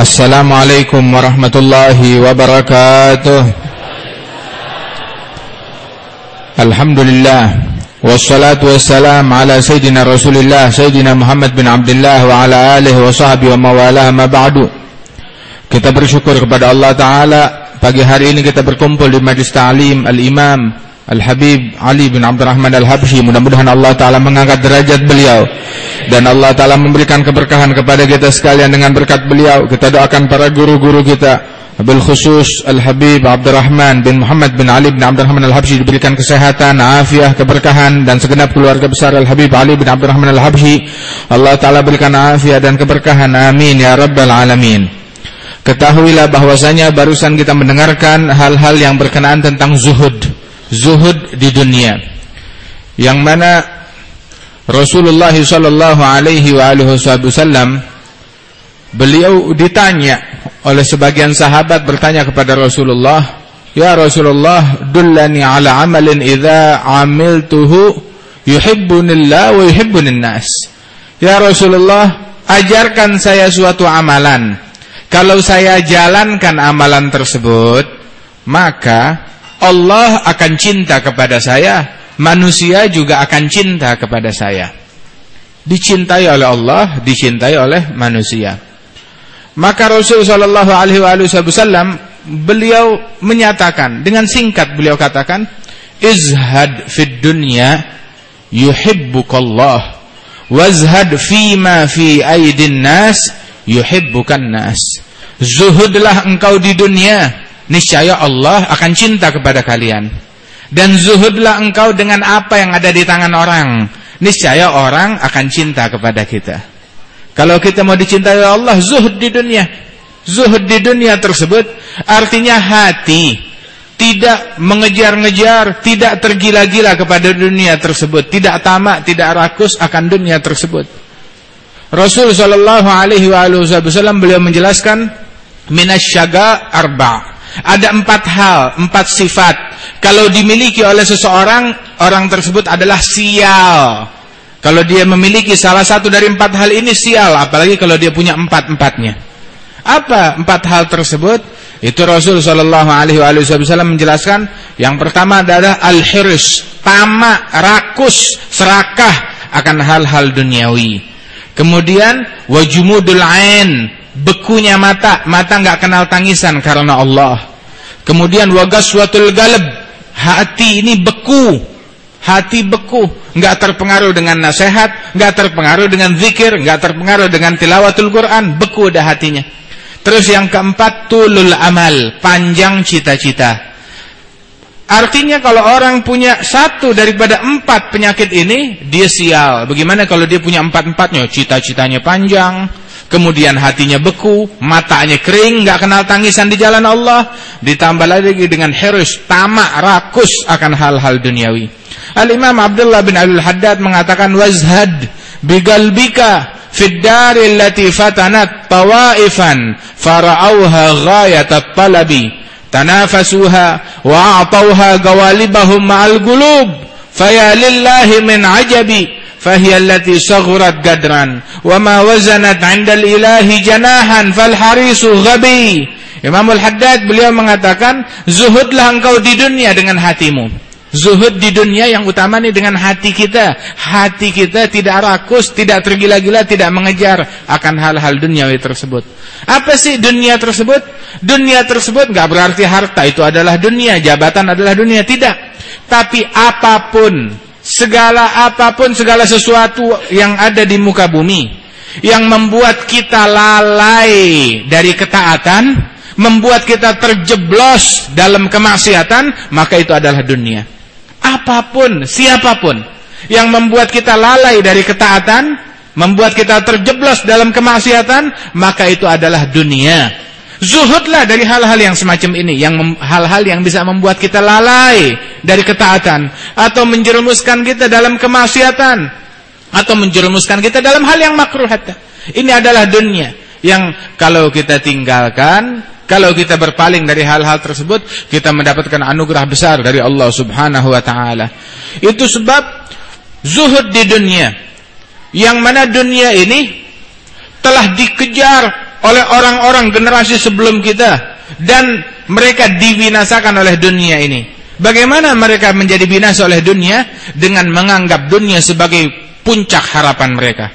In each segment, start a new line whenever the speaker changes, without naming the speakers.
Assalamualaikum warahmatullahi wabarakatuh. Alhamdulillah. Wassalatu wassalam ala Sayyidina Rasulillah Sayyidina Muhammad bin Abdullah Wa ala alihi wa sahbihi wa ma ba'du. Kita bersyukur kepada Allah Ta'ala. Pagi hari ini kita berkumpul di Majlis Ta'lim Al-Imam Al-Habib Ali bin Abdurrahman Al-Habsyi mudah-mudahan Allah Ta'ala mengangkat derajat beliau. Dan Allah Ta'ala memberikan keberkahan kepada kita sekalian dengan berkat beliau. Kita doakan para guru-guru kita. Bil khusus Al-Habib Abdurrahman bin Muhammad bin Ali bin Abdurrahman Al-Habsyi diberikan kesehatan, afiah, keberkahan dan segenap keluarga besar Al-Habib Ali bin Abdurrahman Al-Habsyi. Allah Ta'ala berikan afiah dan keberkahan. Amin ya Rabbal Alamin. Ketahuilah bahwasanya barusan kita mendengarkan hal-hal yang berkenaan tentang zuhud zuhud di dunia. Yang mana Rasulullah sallallahu alaihi wasallam beliau ditanya oleh sebagian sahabat bertanya kepada Rasulullah Ya Rasulullah dullani ala amalin idza amiltuhu yuhibbunillah wa yuhibbunin nas Ya Rasulullah ajarkan saya suatu amalan. Kalau saya jalankan amalan tersebut maka Allah akan cinta kepada saya, manusia juga akan cinta kepada saya. Dicintai oleh Allah, dicintai oleh manusia. Maka Rasul sallallahu alaihi wasallam beliau menyatakan dengan singkat beliau katakan, "Izhad fid dunya yuhibbukallah, wazhad fima fi aidin nas yuhibbukan nas." Zuhudlah engkau di dunia niscaya Allah akan cinta kepada kalian. Dan zuhudlah engkau dengan apa yang ada di tangan orang, niscaya orang akan cinta kepada kita. Kalau kita mau dicintai Allah, zuhud di dunia. Zuhud di dunia tersebut artinya hati tidak mengejar-ngejar, tidak tergila-gila kepada dunia tersebut, tidak tamak, tidak rakus akan dunia tersebut. Rasul sallallahu alaihi wasallam beliau menjelaskan minasyaga arba' Ada empat hal, empat sifat. Kalau dimiliki oleh seseorang, orang tersebut adalah sial. Kalau dia memiliki salah satu dari empat hal ini sial, apalagi kalau dia punya empat-empatnya. Apa empat hal tersebut? Itu Rasul Shallallahu Alaihi Wasallam menjelaskan. Yang pertama adalah al-hirs, tamak, rakus, serakah akan hal-hal duniawi. Kemudian wajumudul ain, bekunya mata, mata nggak kenal tangisan karena Allah. Kemudian wagaswatul galab, hati ini beku, hati beku, nggak terpengaruh dengan nasihat, nggak terpengaruh dengan zikir, nggak terpengaruh dengan tilawatul Quran, beku dah hatinya. Terus yang keempat tulul amal, panjang cita-cita. Artinya kalau orang punya satu daripada empat penyakit ini, dia sial. Bagaimana kalau dia punya empat-empatnya? Cita-citanya panjang, kemudian hatinya beku, matanya kering, nggak kenal tangisan di jalan Allah, ditambah lagi dengan harus tamak, rakus akan hal-hal duniawi. Al-Imam Abdullah bin Abdul Haddad mengatakan wazhad bigalbika fid daril lati fatanat tawaifan fara'auha ghayat at-talabi. Tanafasuha wa a'tauha gawalibahum ma'al gulub. Faya lillahi min ajabi فهي التي صغرت قدرا وما وزنت عند الإله جناحا فالحريص غبي Imamul Haddad beliau mengatakan zuhudlah engkau di dunia dengan hatimu zuhud di dunia yang utama nih dengan hati kita hati kita tidak rakus tidak tergila-gila tidak mengejar akan hal-hal duniawi tersebut apa sih dunia tersebut dunia tersebut nggak berarti harta itu adalah dunia jabatan adalah dunia tidak tapi apapun segala apa pun segala sesuatu yang ada di muka bumi yang membuat kita lalai dari ketaatan membuat kita terjeblos dalam kemaksiatan maka itu adalah dunia. Apa pun siapa pun yang membuat kita lalai dari ketaatan membuat kita terjeblos dalam kemaksiatan maka itu adalah dunia Zuhudlah dari hal-hal yang semacam ini, yang hal-hal yang bisa membuat kita lalai dari ketaatan atau menjerumuskan kita dalam kemaksiatan atau menjerumuskan kita dalam hal yang makruh. Ini adalah dunia yang kalau kita tinggalkan, kalau kita berpaling dari hal-hal tersebut, kita mendapatkan anugerah besar dari Allah Subhanahu wa taala. Itu sebab zuhud di dunia yang mana dunia ini telah dikejar oleh orang-orang generasi sebelum kita dan mereka dibinasakan oleh dunia ini. Bagaimana mereka menjadi binasa oleh dunia dengan menganggap dunia sebagai puncak harapan mereka.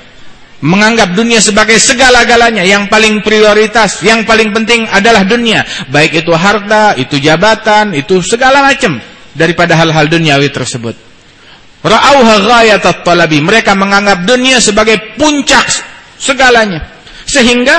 Menganggap dunia sebagai segala-galanya yang paling prioritas, yang paling penting adalah dunia, baik itu harta, itu jabatan, itu segala macam daripada hal-hal duniawi tersebut. Ra'auha ghayatat talabi, mereka menganggap dunia sebagai puncak segalanya. Sehingga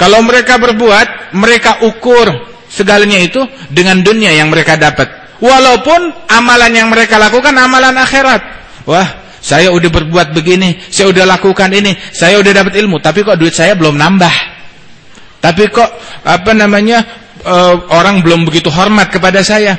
kalau mereka berbuat, mereka ukur segalanya itu dengan dunia yang mereka dapat. Walaupun amalan yang mereka lakukan amalan akhirat. Wah, saya udah berbuat begini, saya udah lakukan ini, saya udah dapat ilmu, tapi kok duit saya belum nambah. Tapi kok apa namanya uh, orang belum begitu hormat kepada saya.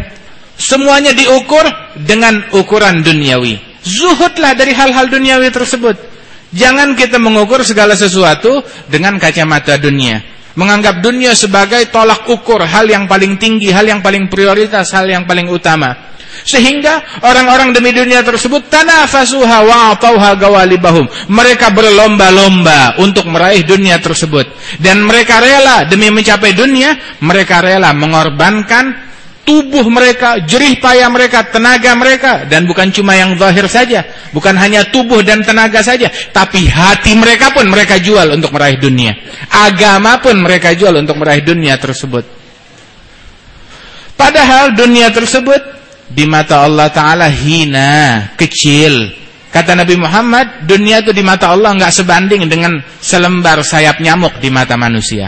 Semuanya diukur dengan ukuran duniawi. Zuhudlah dari hal-hal duniawi tersebut. Jangan kita mengukur segala sesuatu dengan kacamata dunia menganggap dunia sebagai tolak ukur hal yang paling tinggi, hal yang paling prioritas, hal yang paling utama. Sehingga orang-orang demi dunia tersebut tanafasuha wa atauha gawalibahum. Mereka berlomba-lomba untuk meraih dunia tersebut dan mereka rela demi mencapai dunia, mereka rela mengorbankan tubuh mereka, jerih payah mereka, tenaga mereka dan bukan cuma yang zahir saja, bukan hanya tubuh dan tenaga saja, tapi hati mereka pun mereka jual untuk meraih dunia. Agama pun mereka jual untuk meraih dunia tersebut. Padahal dunia tersebut di mata Allah taala hina, kecil. Kata Nabi Muhammad, dunia itu di mata Allah nggak sebanding dengan selembar sayap nyamuk di mata manusia.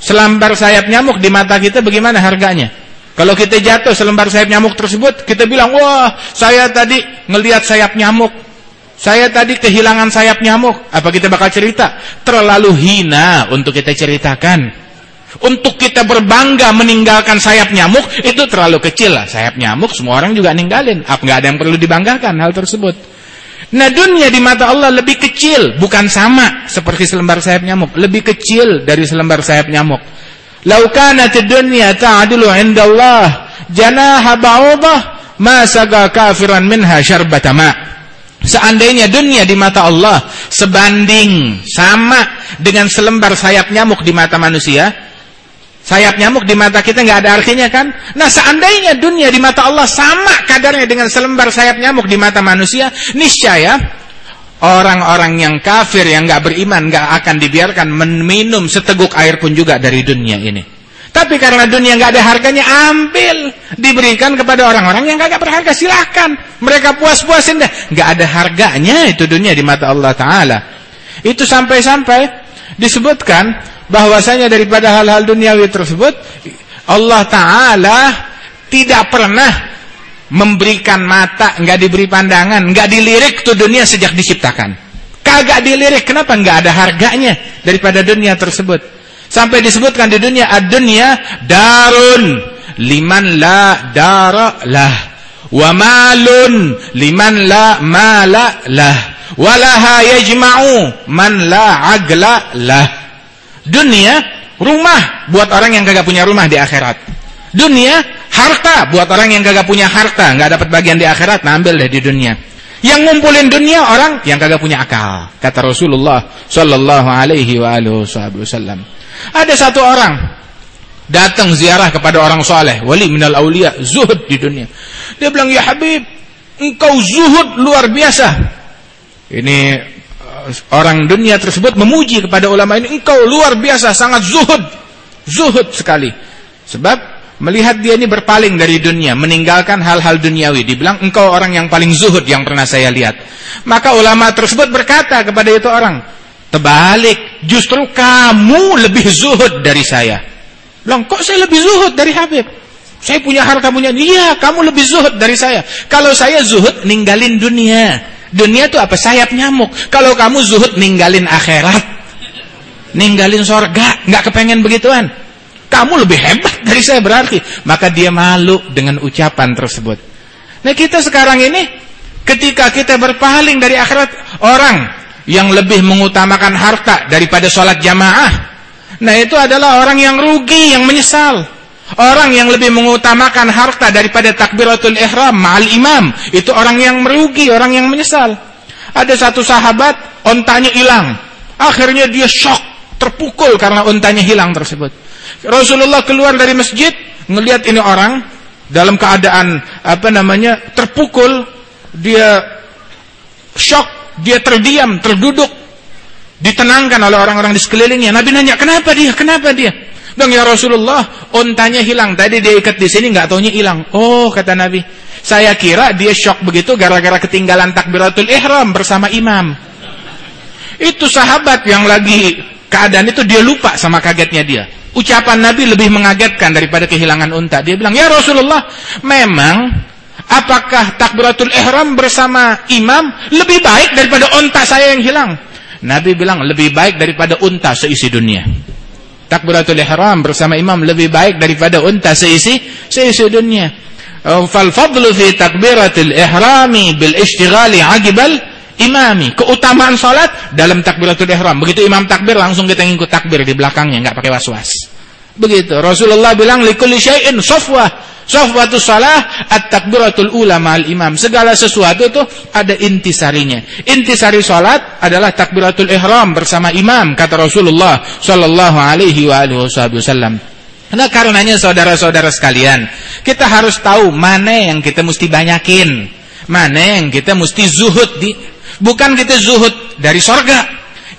Selembar sayap nyamuk di mata kita bagaimana harganya? Kalau kita jatuh selembar sayap nyamuk tersebut, kita bilang, wah saya tadi ngelihat sayap nyamuk. Saya tadi kehilangan sayap nyamuk. Apa kita bakal cerita? Terlalu hina untuk kita ceritakan. Untuk kita berbangga meninggalkan sayap nyamuk, itu terlalu kecil lah. Sayap nyamuk semua orang juga ninggalin. Apa nggak ada yang perlu dibanggakan hal tersebut. Nah dunia di mata Allah lebih kecil, bukan sama seperti selembar sayap nyamuk, lebih kecil dari selembar sayap nyamuk. Lau kanat dunya ta'dilu 'inda Allah janaha ba'udah ma saga kafiran minha syarbata ma. Seandainya dunia di mata Allah sebanding sama dengan selembar sayap nyamuk di mata manusia, sayap nyamuk di mata kita nggak ada artinya kan? Nah, seandainya dunia di mata Allah sama kadarnya dengan selembar sayap nyamuk di mata manusia, niscaya Orang-orang yang kafir yang nggak beriman nggak akan dibiarkan meminum seteguk air pun juga dari dunia ini. Tapi karena dunia nggak ada harganya, ambil diberikan kepada orang-orang yang nggak berharga. Silahkan mereka puas-puasin deh. Nggak ada harganya itu dunia di mata Allah Taala. Itu sampai-sampai disebutkan bahwasanya daripada hal-hal duniawi tersebut Allah Taala tidak pernah memberikan mata, nggak diberi pandangan, nggak dilirik tuh dunia sejak diciptakan. Kagak dilirik, kenapa nggak ada harganya daripada dunia tersebut? Sampai disebutkan di dunia ad-dunya darun liman la dara lah wa malun liman la mala lah walaha yajma'u man la agla lah. Dunia rumah buat orang yang kagak punya rumah di akhirat. Dunia Harta buat orang yang kagak punya harta, nggak dapat bagian di akhirat, nah ambil deh di dunia. Yang ngumpulin dunia orang yang kagak punya akal, kata Rasulullah Shallallahu Alaihi Wasallam. Ada satu orang datang ziarah kepada orang soleh, wali minal aulia, zuhud di dunia. Dia bilang, ya Habib, engkau zuhud luar biasa. Ini uh, orang dunia tersebut memuji kepada ulama ini, engkau luar biasa, sangat zuhud, zuhud sekali. Sebab Melihat dia ini berpaling dari dunia, meninggalkan hal-hal duniawi. Dibilang, engkau orang yang paling zuhud yang pernah saya lihat. Maka ulama tersebut berkata kepada itu orang, terbalik, justru kamu lebih zuhud dari saya. Bilang, kok saya lebih zuhud dari Habib? Saya punya harta punya, iya kamu lebih zuhud dari saya. Kalau saya zuhud, ninggalin dunia. Dunia itu apa? Sayap nyamuk. Kalau kamu zuhud, ninggalin akhirat. Ninggalin sorga. Nggak kepengen begituan. Kamu lebih hebat dari saya berarti. Maka dia malu dengan ucapan tersebut. Nah kita sekarang ini ketika kita berpaling dari akhirat orang yang lebih mengutamakan harta daripada sholat jamaah. Nah itu adalah orang yang rugi, yang menyesal. Orang yang lebih mengutamakan harta daripada takbiratul ihram ma'al imam. Itu orang yang merugi, orang yang menyesal. Ada satu sahabat, ontanya hilang. Akhirnya dia shock terpukul karena untanya hilang tersebut. Rasulullah keluar dari masjid, ngelihat ini orang dalam keadaan apa namanya terpukul, dia shock, dia terdiam, terduduk, ditenangkan oleh orang-orang di sekelilingnya. Nabi nanya, kenapa dia? Kenapa dia? Dong ya Rasulullah, ontanya hilang. Tadi dia ikat di sini, nggak taunya hilang. Oh kata Nabi, saya kira dia shock begitu gara-gara ketinggalan takbiratul ihram bersama imam. Itu sahabat yang lagi keadaan itu dia lupa sama kagetnya dia. Ucapan Nabi lebih mengagetkan daripada kehilangan unta. Dia bilang, "Ya Rasulullah, memang apakah takbiratul ihram bersama imam lebih baik daripada unta saya yang hilang?" Nabi bilang, "Lebih baik daripada unta seisi dunia." Takbiratul ihram bersama imam lebih baik daripada unta seisi seisi dunia. Oh, fal fadlu fi takbiratul ihrami bil ishtighali agibal imami. Keutamaan salat dalam takbiratul ihram. Begitu imam takbir langsung kita ngikut takbir di belakangnya, enggak pakai was-was. Begitu. Rasulullah bilang likulli syai'in safwa. Safwatu salah at-takbiratul ula ma'al imam. Segala sesuatu itu ada intisarinya. Intisari salat adalah takbiratul ihram bersama imam kata Rasulullah sallallahu alaihi wa alihi wasallam. Nah karenanya saudara-saudara sekalian, kita harus tahu mana yang kita mesti banyakin, mana yang kita mesti zuhud di Bukan kita zuhud dari sorga.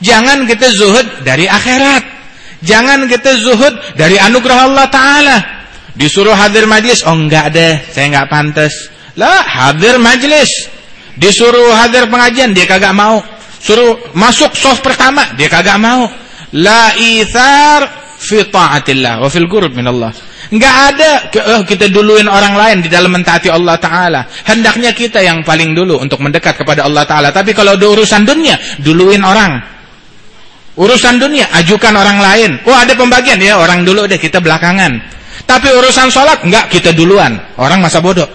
Jangan kita zuhud dari akhirat. Jangan kita zuhud dari anugerah Allah Ta'ala. Disuruh hadir majlis. Oh enggak deh, saya enggak pantas. Lah, hadir majlis. Disuruh hadir pengajian, dia kagak mau. Suruh masuk soft pertama, dia kagak mau. La ithar fi ta'atillah wa fil qurb min Allah. Enggak ada oh, kita duluin orang lain di dalam mentaati Allah Ta'ala. Hendaknya kita yang paling dulu untuk mendekat kepada Allah Ta'ala. Tapi kalau ada urusan dunia, duluin orang. Urusan dunia, ajukan orang lain. Oh ada pembagian, ya orang dulu deh, kita belakangan. Tapi urusan sholat, enggak kita duluan. Orang masa bodoh.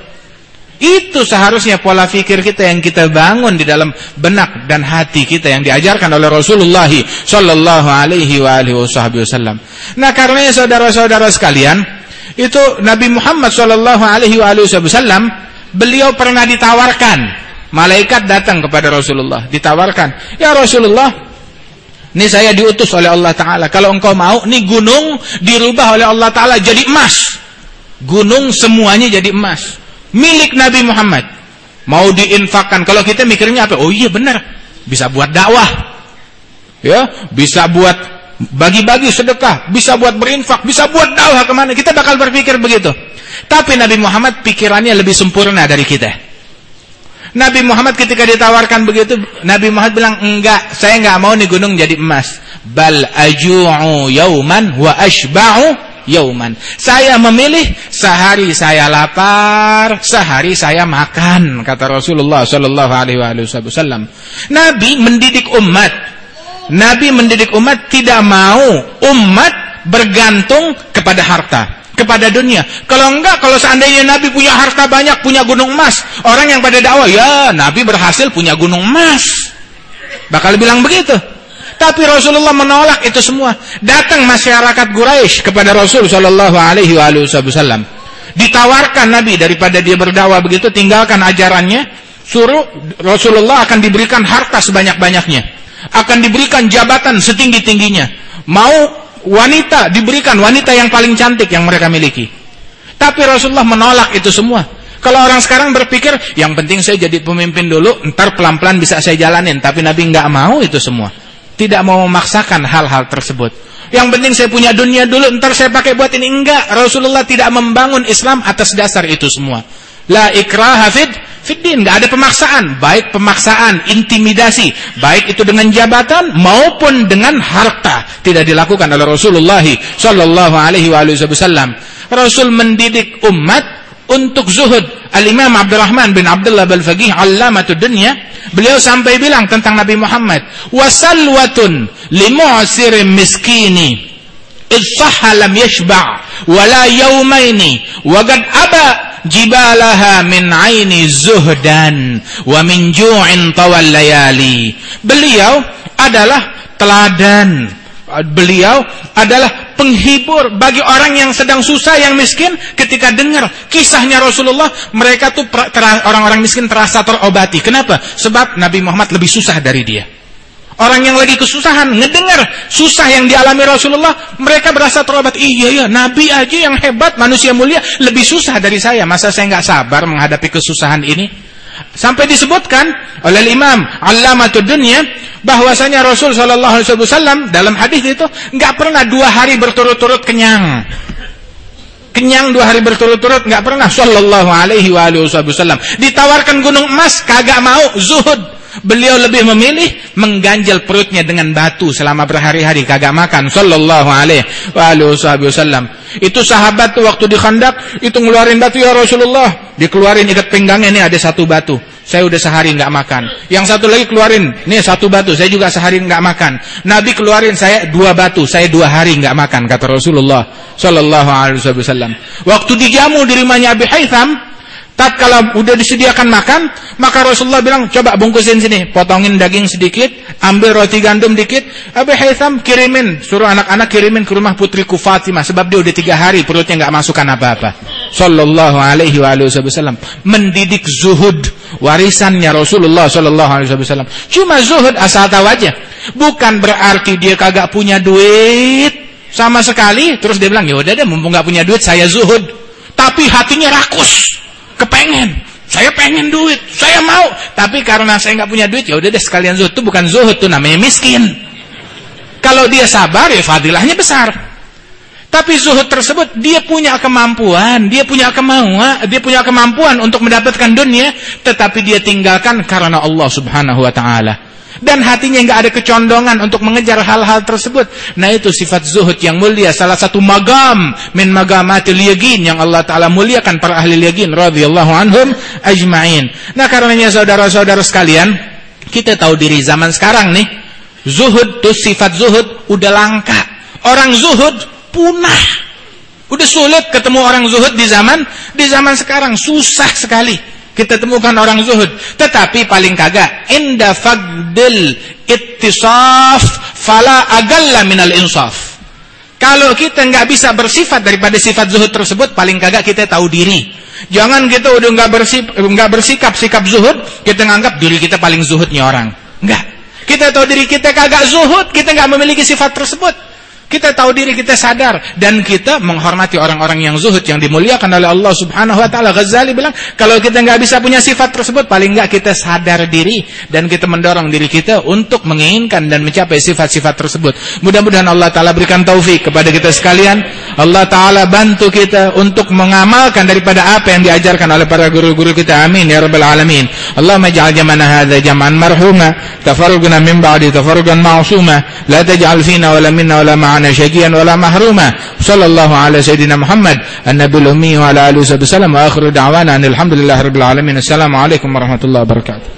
Itu seharusnya pola fikir kita yang kita bangun di dalam benak dan hati kita yang diajarkan oleh Rasulullah Shallallahu Alaihi Wasallam. Nah karenanya saudara-saudara sekalian, itu Nabi Muhammad Shallallahu Alaihi Wasallam beliau pernah ditawarkan malaikat datang kepada Rasulullah ditawarkan ya Rasulullah ini saya diutus oleh Allah Taala. Kalau engkau mau nih gunung dirubah oleh Allah Taala jadi emas. Gunung semuanya jadi emas. Milik Nabi Muhammad. Mau diinfakkan. Kalau kita mikirnya apa? Oh iya benar. Bisa buat dakwah. Ya bisa buat bagi-bagi sedekah, bisa buat berinfak, bisa buat dakwah ke mana. Kita bakal berpikir begitu. Tapi Nabi Muhammad pikirannya lebih sempurna dari kita. Nabi Muhammad ketika ditawarkan begitu, Nabi Muhammad bilang, enggak, saya enggak mau nih gunung jadi emas. Bal aju'u yauman wa ashba'u yauman. Saya memilih sehari saya lapar, sehari saya makan, kata Rasulullah sallallahu alaihi wasallam. Nabi mendidik umat Nabi mendidik umat tidak mau umat bergantung kepada harta, kepada dunia. Kalau enggak, kalau seandainya Nabi punya harta banyak, punya gunung emas, orang yang pada dakwah, ya Nabi berhasil punya gunung emas. Bakal bilang begitu. Tapi Rasulullah menolak itu semua. Datang masyarakat Quraisy kepada Rasul Shallallahu Alaihi Wasallam. Ditawarkan Nabi daripada dia berdakwah begitu, tinggalkan ajarannya. Suruh Rasulullah akan diberikan harta sebanyak-banyaknya akan diberikan jabatan setinggi-tingginya. Mau wanita diberikan wanita yang paling cantik yang mereka miliki. Tapi Rasulullah menolak itu semua. Kalau orang sekarang berpikir, yang penting saya jadi pemimpin dulu, ntar pelan-pelan bisa saya jalanin. Tapi Nabi nggak mau itu semua. Tidak mau memaksakan hal-hal tersebut. Yang penting saya punya dunia dulu, ntar saya pakai buat ini. Enggak, Rasulullah tidak membangun Islam atas dasar itu semua. La ikraha fid fiddin, enggak ada pemaksaan, baik pemaksaan, intimidasi, baik itu dengan jabatan maupun dengan harta tidak dilakukan oleh Rasulullah sallallahu alaihi. Rasul mendidik umat untuk zuhud. Al-Imam Abdurrahman bin Abdullah Al-Faqih Allamatud Dunya, beliau sampai bilang tentang Nabi Muhammad, "Wasalwatun limu'sirin miskini." Issaha lam yashba' wala yawmaini wa qad aba jibalaha min aini zuhdan wa min ju'in tawal layali. Beliau adalah teladan. Beliau adalah penghibur bagi orang yang sedang susah, yang miskin ketika dengar kisahnya Rasulullah, mereka tuh orang-orang miskin terasa terobati. Kenapa? Sebab Nabi Muhammad lebih susah dari dia. Orang yang lagi kesusahan, ngedengar susah yang dialami Rasulullah, mereka berasa terobat. Iya ya, Nabi aja yang hebat, manusia mulia, lebih susah dari saya. Masa saya nggak sabar menghadapi kesusahan ini? Sampai disebutkan oleh Imam Allamatud Dunya bahwasanya Rasul Wasallam dalam hadis itu nggak pernah dua hari berturut-turut kenyang. Kenyang dua hari berturut-turut nggak pernah Shallallahu Alaihi Wasallam. Ditawarkan gunung emas kagak mau zuhud Beliau lebih memilih mengganjal perutnya dengan batu selama berhari-hari kagak makan sallallahu alaihi wasallam. Itu sahabat tuh waktu di Khandak itu ngeluarin batu ya Rasulullah, dikeluarin ikat pinggangnya ini ada satu batu. Saya udah sehari nggak makan. Yang satu lagi keluarin, ini satu batu, saya juga sehari nggak makan. Nabi keluarin saya dua batu, saya dua hari nggak makan kata Rasulullah sallallahu alaihi wasallam. Waktu dijamu di rumahnya Abi Haytham, Tatkala udah disediakan makan, maka Rasulullah bilang, coba bungkusin sini, potongin daging sedikit, ambil roti gandum dikit, Abi Haytham kirimin, suruh anak-anak kirimin ke rumah putriku Fatimah, sebab dia udah tiga hari perutnya nggak masukkan apa-apa. Sallallahu alaihi wa wasallam. Mendidik zuhud, warisannya Rasulullah sallallahu alaihi wasallam. Cuma zuhud asal tahu aja. Bukan berarti dia kagak punya duit sama sekali, terus dia bilang, ya udah deh, mumpung nggak punya duit, saya zuhud. Tapi hatinya rakus kepengen. Saya pengen duit. Saya mau. Tapi karena saya nggak punya duit ya udah deh sekalian zuhud. Itu bukan zuhud tuh namanya miskin. Kalau dia sabar ya fadilahnya besar. Tapi zuhud tersebut dia punya kemampuan dia punya kemauan dia punya kemampuan untuk mendapatkan dunia tetapi dia tinggalkan karena Allah subhanahu wa ta'ala dan hatinya nggak ada kecondongan untuk mengejar hal-hal tersebut. Nah itu sifat zuhud yang mulia, salah satu magam min magamatil yaqin yang Allah taala muliakan para ahli yaqin radhiyallahu anhum ajmain. Nah karenanya saudara-saudara sekalian, kita tahu diri zaman sekarang nih, zuhud tuh sifat zuhud udah langka. Orang zuhud punah. Udah sulit ketemu orang zuhud di zaman di zaman sekarang susah sekali kita temukan orang zuhud. Tetapi paling kagak inda fagdil ittisaf fala agalla minal insaf. Kalau kita nggak bisa bersifat daripada sifat zuhud tersebut paling kagak kita tahu diri. Jangan kita udah nggak bersifat nggak bersikap sikap zuhud kita nganggap diri kita paling zuhudnya orang. Nggak. Kita tahu diri kita kagak zuhud kita nggak memiliki sifat tersebut kita tahu diri, kita sadar dan kita menghormati orang-orang yang zuhud yang dimuliakan oleh Allah Subhanahu wa taala. Ghazali bilang, kalau kita nggak bisa punya sifat tersebut, paling nggak kita sadar diri dan kita mendorong diri kita untuk menginginkan dan mencapai sifat-sifat tersebut. Mudah-mudahan Allah taala berikan taufik kepada kita sekalian. Allah taala bantu kita untuk mengamalkan daripada apa yang diajarkan oleh para guru-guru kita. Amin ya rabbal alamin. Allahumma ij'al jamana hadza jam'an marhuma, tafarruqna min ba'di tafarruqan ma'suma, la taj'al fina wala minna wala ma'ana معنا شقيا ولا محروما. صلى الله على سيدنا محمد النبي الأمي وعلى آله وصحبه وسلم. وآخر دعوانا أن الحمد لله رب العالمين. السلام عليكم ورحمة الله وبركاته.